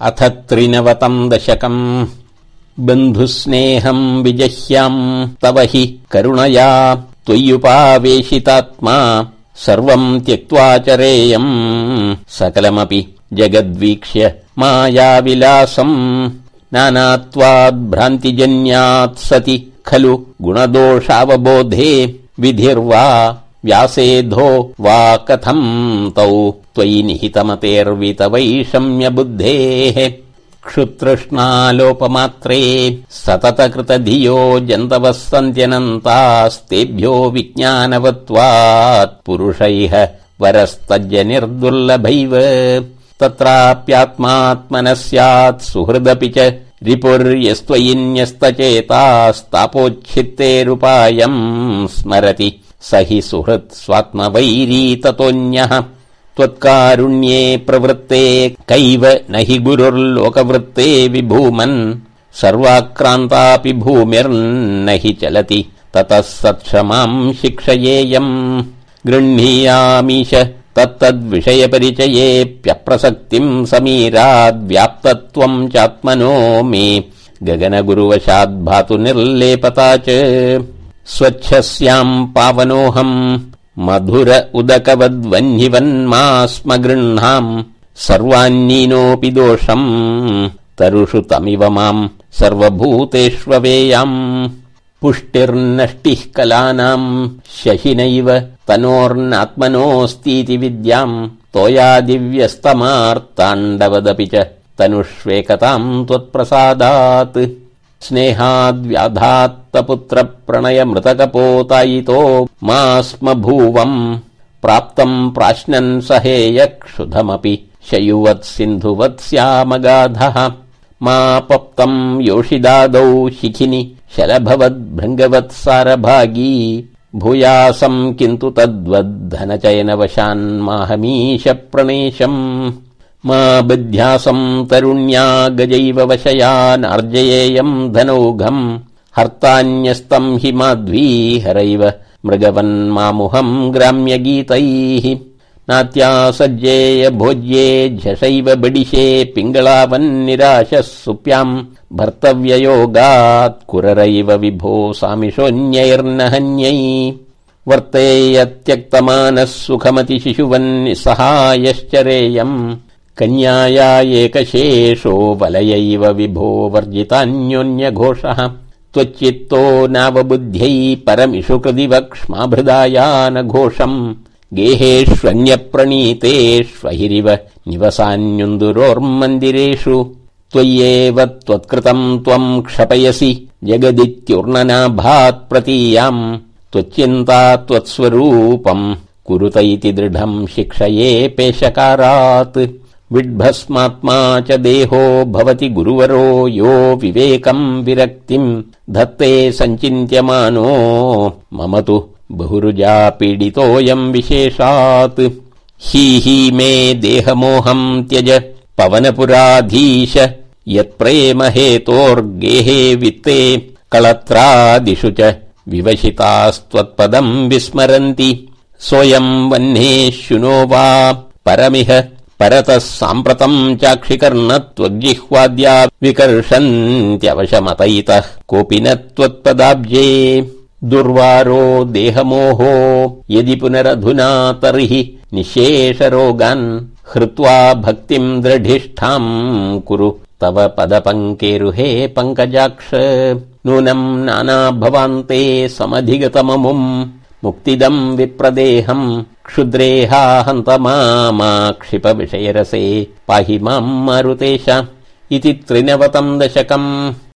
अथ त्रिनवतम् दशकम्। बन्धुस्नेहम् विजह्याम्। तव हि करुणया। त्वय्युपावेशितात्मा सर्वम् त्यक्त्वा चरेयम् सकलमपि जगद्वीक्ष्य मायाविलासम्। नानात्वाद्भ्रान्तिजन्यात् सति खलु गुणदोषावबोधे। विधिर्वा व्यासेधो वा कथम् तौ? त्वयि निहितमतेर्वितवैषम्य बुद्धेः क्षुतृष्णालोपमात्रे सततकृतधियो जन्तवः सन्त्यनन्तास्तेभ्यो विज्ञानवत्वात्। पुरुषैः वरस्तज्ज निर्दुर्लभैव तत्राप्यात्मात्मनः स्यात् सुहृदपि च रिपुर्यस्त्वयिन्यस्तचेतास्तापोच्छित्तेरुपायम् स्मरति स हि सुहृत् स्वात्मवैरी ततोऽन्यः। त्वत्कारुण्ये प्रवृत्ते कैव न हि गुरुर्लोकवृत्ते विभूमन्। सर्वाक्रान्तापि भूमिर्न हि चलति। ततः सत्क्षमाम् शिक्षयेयम्। गृह्णीयामीश तत्तद्विषयपरिचयेऽप्यप्रसक्तिम् समीराद्व्याप्तत्वम् चात्मनो मे गगनगुरुवशाद्भातु निर्लेपता च स्वच्छस्याम् पावनोऽहम् मधुर उदकवद्वह्निवन्मा स्म गृह्णाम् सर्वान्नीनोऽपि दोषम् तरुषु तमिव माम् सर्वभूतेष्वेयाम् पुष्टिर्नष्टिः कलानाम् शशिनैव तनोर्नात्मनोऽस्तीति विद्याम् तोयादिव्यस्तमार्ताण्डवदपि च तनुष्वेकताम् त्वत्प्रसादात् मृतकपोतायितो मा स्म भूवम् प्राप्तम् प्राश्नन् सहेय क्षुधमपि शयुवत् मा पप्तम् योषिदादौ शिखिनि शलभवद्भृङ्गवत् सारभागी भूयासम् किन्तु तद्वद्धनचयनवशान्माहमीश प्रणेशम् मा बध्यासम् तरुण्या गजैव वशयानार्जयेयम् धनौघम् हर्तान्यस्तम् हि माध्वी हरैव मृगवन्मामुहम् ग्राम्यगीतैः नात्या सज्जेय भोज्ये झषैव बडिशे पिङ्गलावन्निराशः सुप्याम् भर्तव्ययोगात् कुररैव विभो सामिषोऽन्यैर्न हन्यै वर्तेयत्यक्तमानः सुखमति शिशुवन्निसहायश्चरेयम् कन्याया एकशेषो वलयैव विभो वर्जितान्योन्यघोषः। त्वच्चित्तो नावबुद्ध्यै परमिषु कृदि वक्ष्माभृदायानघोषम् गेहेष्वन्यप्रणीतेष्वहिरिव निवसान्युन्दुरोर्मन्दिरेषु। त्वय्येव त्वत्कृतम् त्वम् क्षपयसि जगदित्युर्ननाभात् प्रतीयाम्। त्वच्चिन्ता त्वत्स्वरूपम् कुरुत इति दृढम् शिक्षये पेशकारात् विड्भस्मात्मा च देहो भवति गुरुवरो यो विवेकम् विरक्तिम् धत्ते सञ्चिन्त्यमानो मम तु बहुरुजा पीडितोऽयम् विशेषात्। ही ही मे देहमोहम् त्यज पवनपुराधीश। यत्प्रेम हेतोर्गेहे वित्ते कलत्रादिषु च विवशितास्त्वत्पदम् विस्मरन्ति। सोऽयम् वह्नेशुनो वा परमिह परतः साम्प्रतम् चाक्षिकर्णत्वग्जिह्वाद्या विकर्षन्त्यवशमतैतः कोऽपि न त्वत्पदाब्जे। दुर्वारो देहमोहो यदि पुनरधुना तर्हि निःशेषरोगान् हृत्वा भक्तिम् दृढिष्ठाम् कुरु। तव पदपङ्केरुहे पङ्कजाक्ष। नूनम् नानाभवान्ते समधिगतममुम्। मुक्तिदम् विप्रदेहम् क्षुद्रेहा हन्त मा क्षिप विषयरसे पाहि माम् मारुतेश इति त्रिनवतम् दशकम्